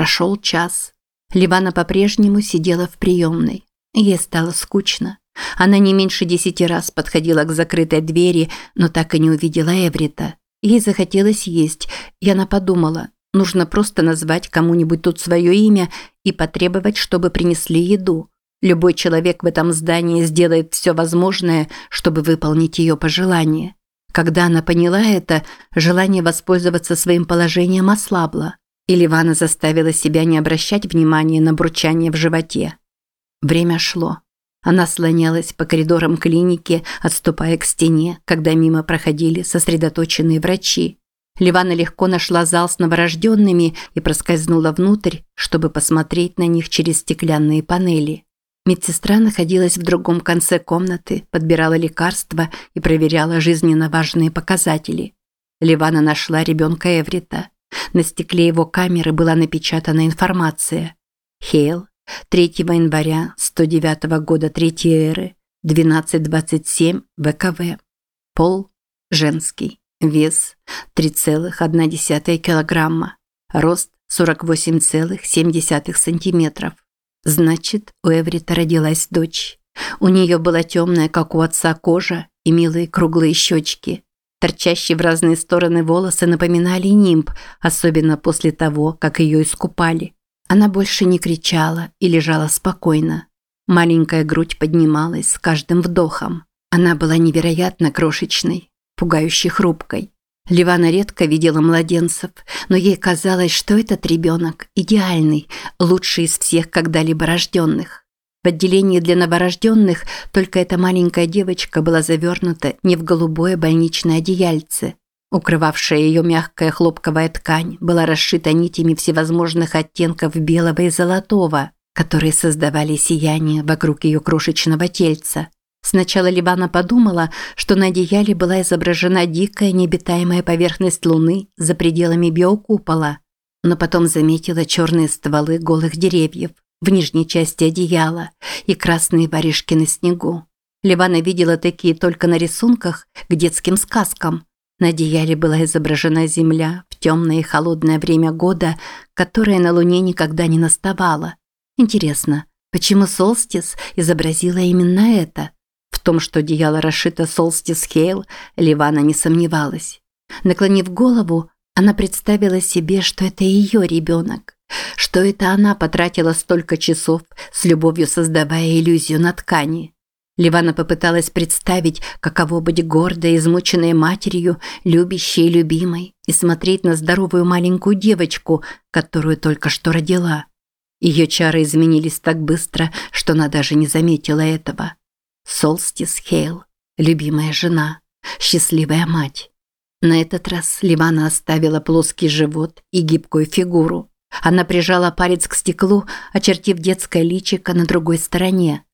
Прошел час. Ливана по-прежнему сидела в приемной. Ей стало скучно. Она не меньше десяти раз подходила к закрытой двери, но так и не увидела Эврита. Ей захотелось есть, и она подумала, нужно просто назвать кому-нибудь тут свое имя и потребовать, чтобы принесли еду. Любой человек в этом здании сделает все возможное, чтобы выполнить ее пожелание. Когда она поняла это, желание воспользоваться своим положением ослабло, и Ливана заставила себя не обращать внимания на бурчание в животе. Время шло. Она слонялась по коридорам клиники, отступая к стене, когда мимо проходили сосредоточенные врачи. Ливана легко нашла зал с новорожденными и проскользнула внутрь, чтобы посмотреть на них через стеклянные панели. Медсестра находилась в другом конце комнаты, подбирала лекарства и проверяла жизненно важные показатели. Ливана нашла ребенка Эврита. На стекле его камеры была напечатана информация. Хейл, 3 января 109 года Третьей эры, 12.27 ВКВ. Пол – женский. Вес – 3,1 килограмма. Рост – 48,7 сантиметров. Значит, у Эврита родилась дочь. У нее была темная, как у отца, кожа и милые круглые щечки. Торчащие в разные стороны волосы напоминали нимб, особенно после того, как ее искупали. Она больше не кричала и лежала спокойно. Маленькая грудь поднималась с каждым вдохом. Она была невероятно крошечной, пугающе хрупкой. Ливана редко видела младенцев, но ей казалось, что этот ребенок идеальный, лучший из всех когда-либо рожденных. В отделении для новорожденных только эта маленькая девочка была завернута не в голубое больничное одеяльце. Укрывавшая ее мягкая хлопковая ткань была расшита нитями всевозможных оттенков белого и золотого, которые создавали сияние вокруг ее крошечного тельца. Сначала Ливана подумала, что на одеяле была изображена дикая необитаемая поверхность Луны за пределами биокупола, но потом заметила черные стволы голых деревьев в нижней части одеяла и красные варежки на снегу. Ливана видела такие только на рисунках к детским сказкам. На одеяле была изображена земля в темное и холодное время года, которое на Луне никогда не наставало. Интересно, почему Солстис изобразила именно это? В том, что одеяло расшито Солстис Хейл, Ливана не сомневалась. Наклонив голову, она представила себе, что это ее ребенок, что это она потратила столько часов с любовью создавая иллюзию на ткани. Ливана попыталась представить, каково быть гордой, измученной матерью, любящей и любимой, и смотреть на здоровую маленькую девочку, которую только что родила. Ее чары изменились так быстро, что она даже не заметила этого. Солстис Хейл, любимая жена, счастливая мать. На этот раз Ливана оставила плоский живот и гибкую фигуру. Она прижала палец к стеклу, очертив детское личико на другой стороне.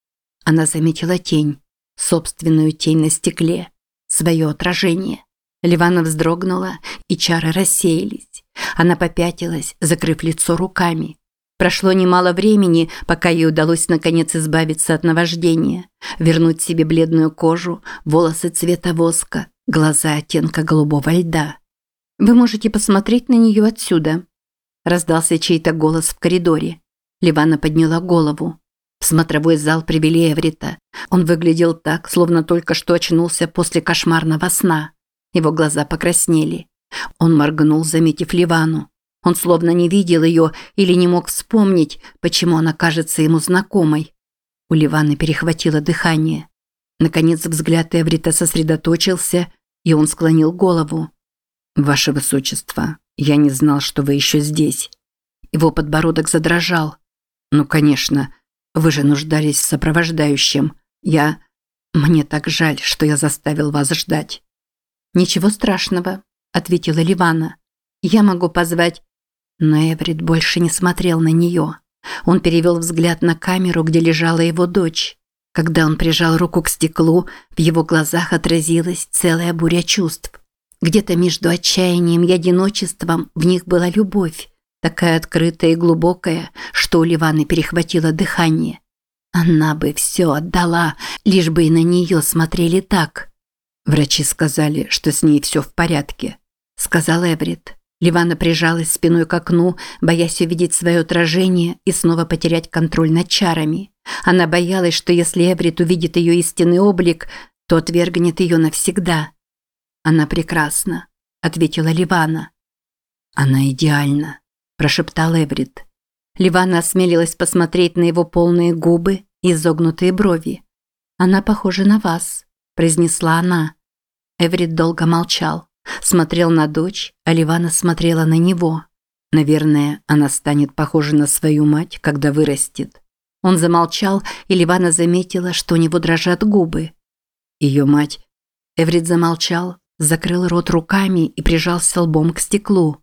Она заметила тень, собственную тень на стекле, свое отражение. Ливана вздрогнула, и чары рассеялись. Она попятилась, закрыв лицо руками. Прошло немало времени, пока ей удалось наконец избавиться от наваждения, вернуть себе бледную кожу, волосы цвета воска, глаза оттенка голубого льда. «Вы можете посмотреть на нее отсюда», – раздался чей-то голос в коридоре. Ливана подняла голову. В смотровой зал привели Эврита. Он выглядел так, словно только что очнулся после кошмарного сна. Его глаза покраснели. Он моргнул, заметив Ливану. Он словно не видел ее или не мог вспомнить, почему она кажется ему знакомой. У Ливаны перехватило дыхание. Наконец взгляд Эврита сосредоточился, и он склонил голову. «Ваше Высочество, я не знал, что вы еще здесь». Его подбородок задрожал. «Ну, конечно, вы же нуждались в сопровождающем. Я... Мне так жаль, что я заставил вас ждать». «Ничего страшного», – ответила Ливана. «Я могу позвать но Эврит больше не смотрел на нее. Он перевел взгляд на камеру, где лежала его дочь. Когда он прижал руку к стеклу, в его глазах отразилась целая буря чувств. Где-то между отчаянием и одиночеством в них была любовь, такая открытая и глубокая, что у Ливаны перехватило дыхание. Она бы все отдала, лишь бы и на нее смотрели так. Врачи сказали, что с ней все в порядке, сказал Эврит. Ливана прижалась спиной к окну, боясь увидеть свое отражение и снова потерять контроль над чарами. Она боялась, что если Эврит увидит ее истинный облик, то отвергнет ее навсегда. «Она прекрасна», – ответила Ливана. «Она идеальна», – прошептал Эврит. Ливана осмелилась посмотреть на его полные губы и изогнутые брови. «Она похожа на вас», – произнесла она. Эврит долго молчал. Смотрел на дочь, а Ливана смотрела на него. Наверное, она станет похожа на свою мать, когда вырастет. Он замолчал, и Ливана заметила, что у него дрожат губы. Ее мать. Эврит замолчал, закрыл рот руками и прижался лбом к стеклу.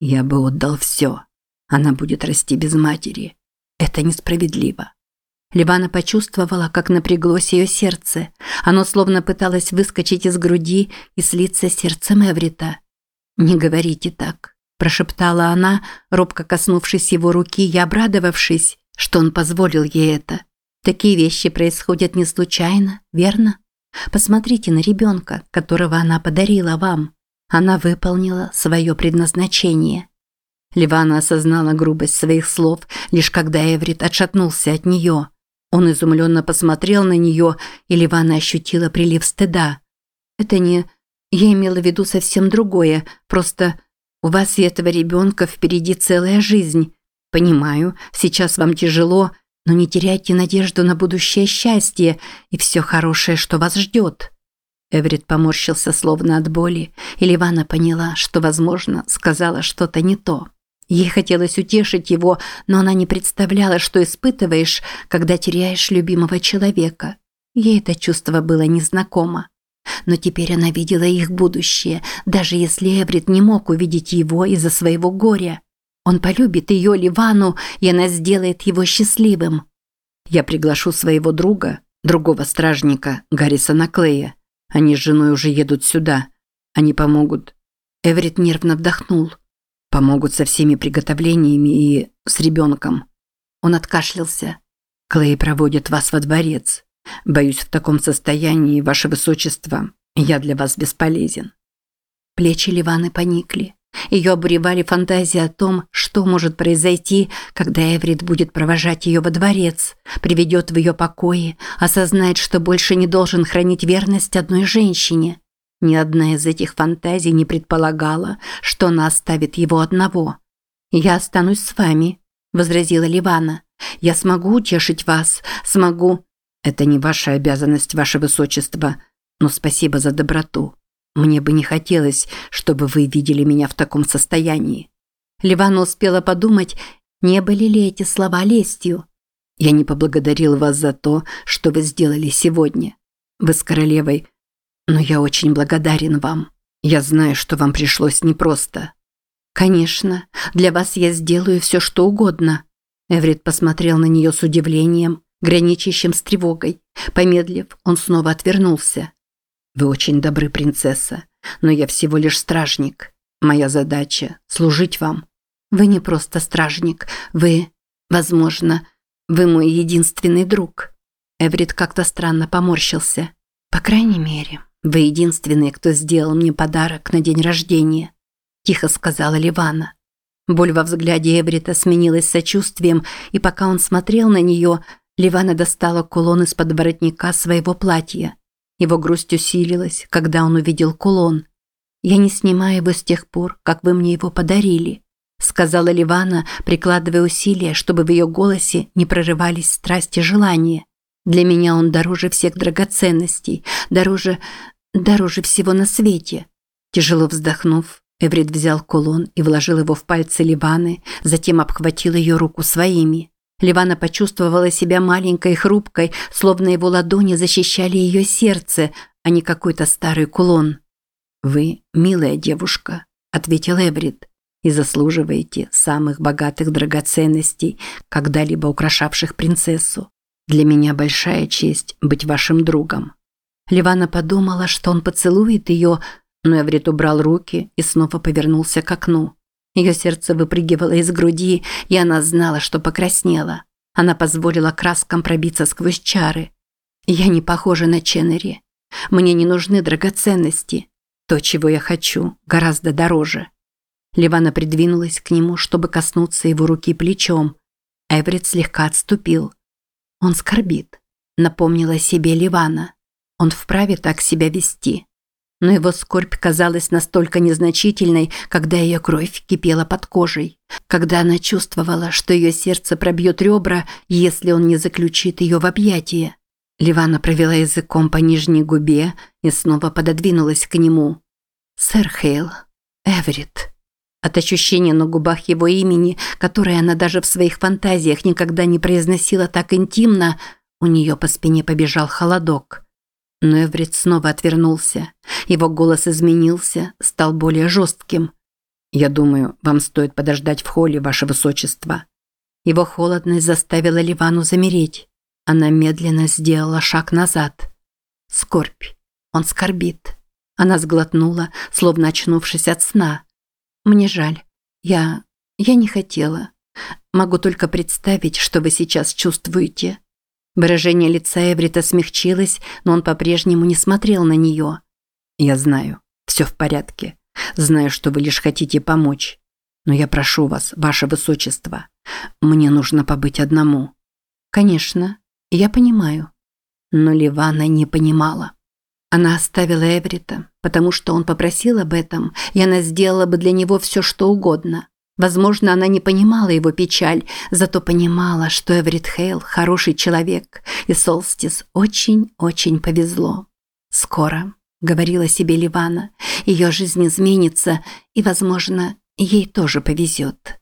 Я бы отдал все. Она будет расти без матери. Это несправедливо. Ливана почувствовала, как напряглось ее сердце. Оно словно пыталось выскочить из груди и слиться с сердцем Эврита. «Не говорите так», – прошептала она, робко коснувшись его руки и обрадовавшись, что он позволил ей это. «Такие вещи происходят не случайно, верно? Посмотрите на ребенка, которого она подарила вам. Она выполнила свое предназначение». Ливана осознала грубость своих слов, лишь когда Эврит отшатнулся от нее. Он изумленно посмотрел на нее, и Ливана ощутила прилив стыда. «Это не... Я имела в виду совсем другое. Просто у вас и этого ребенка впереди целая жизнь. Понимаю, сейчас вам тяжело, но не теряйте надежду на будущее счастье и все хорошее, что вас ждет». Эврит поморщился словно от боли, и Ливана поняла, что, возможно, сказала что-то не то. Ей хотелось утешить его, но она не представляла, что испытываешь, когда теряешь любимого человека. Ей это чувство было незнакомо. Но теперь она видела их будущее, даже если Эврит не мог увидеть его из-за своего горя. Он полюбит ее, Ливану, и она сделает его счастливым. Я приглашу своего друга, другого стражника, Гаррисона Клея. Они с женой уже едут сюда. Они помогут. Эврит нервно вдохнул. Помогут со всеми приготовлениями и с ребенком. Он откашлялся. Клей проводит вас во дворец. Боюсь, в таком состоянии, ваше высочество, я для вас бесполезен. Плечи Ливаны поникли. Ее обуревали фантазии о том, что может произойти, когда Эврит будет провожать ее во дворец, приведет в ее покои, осознает, что больше не должен хранить верность одной женщине. Ни одна из этих фантазий не предполагала, что она оставит его одного. «Я останусь с вами», – возразила Ливана. «Я смогу утешить вас, смогу...» «Это не ваша обязанность, ваше высочество, но спасибо за доброту. Мне бы не хотелось, чтобы вы видели меня в таком состоянии». Ливана успела подумать, не были ли эти слова лестью. «Я не поблагодарил вас за то, что вы сделали сегодня. Вы с королевой но я очень благодарен вам. Я знаю, что вам пришлось непросто. Конечно, для вас я сделаю все, что угодно. Эврит посмотрел на нее с удивлением, граничащим с тревогой. Помедлив, он снова отвернулся. Вы очень добры, принцесса, но я всего лишь стражник. Моя задача служить вам. Вы не просто стражник, вы, возможно, вы мой единственный друг. Эврит как-то странно поморщился. По крайней мере, «Вы единственный, кто сделал мне подарок на день рождения», – тихо сказала Ливана. Боль во взгляде Эврита сменилась сочувствием, и пока он смотрел на нее, Ливана достала кулон из-под воротника своего платья. Его грусть усилилась, когда он увидел кулон. «Я не снимаю его с тех пор, как вы мне его подарили», сказала Ливана, прикладывая усилия, чтобы в ее голосе не прорывались страсти и желания. «Для меня он дороже всех драгоценностей, дороже... Дороже всего на свете. Тяжело вздохнув, Эврит взял кулон и вложил его в пальцы Ливаны, затем обхватил ее руку своими. Ливана почувствовала себя маленькой и хрупкой, словно его ладони защищали ее сердце, а не какой-то старый кулон. «Вы милая девушка», – ответил Эврит, – «и заслуживаете самых богатых драгоценностей, когда-либо украшавших принцессу. Для меня большая честь быть вашим другом». Ливана подумала, что он поцелует ее, но Эврит убрал руки и снова повернулся к окну. Ее сердце выпрыгивало из груди, и она знала, что покраснела. Она позволила краскам пробиться сквозь чары. «Я не похожа на Ченнери. Мне не нужны драгоценности. То, чего я хочу, гораздо дороже». Ливана придвинулась к нему, чтобы коснуться его руки плечом. Эврит слегка отступил. Он скорбит, напомнила себе Ливана. Он вправе так себя вести. Но его скорбь казалась настолько незначительной, когда ее кровь кипела под кожей, когда она чувствовала, что ее сердце пробьет ребра, если он не заключит ее в объятия. Ливана провела языком по нижней губе и снова пододвинулась к нему. «Сэр Хейл, Эверетт». От ощущения на губах его имени, которое она даже в своих фантазиях никогда не произносила так интимно, у нее по спине побежал холодок. Но Эврит снова отвернулся. Его голос изменился, стал более жестким. «Я думаю, вам стоит подождать в холле, ваше высочество». Его холодность заставила Ливану замереть. Она медленно сделала шаг назад. Скорбь. Он скорбит. Она сглотнула, словно очнувшись от сна. Мне жаль. Я... я не хотела. Могу только представить, что вы сейчас чувствуете. Выражение лица Эврита смягчилось, но он по-прежнему не смотрел на нее. Я знаю. Все в порядке. Знаю, что вы лишь хотите помочь. Но я прошу вас, ваше высочество, мне нужно побыть одному. Конечно, я понимаю. Но Ливана не понимала. Она оставила Эврита, потому что он попросил об этом, и она сделала бы для него все, что угодно. Возможно, она не понимала его печаль, зато понимала, что Эврит Хейл – хороший человек, и Солстис очень-очень повезло. «Скоро», – говорила себе Ливана, – «ее жизнь изменится, и, возможно, ей тоже повезет».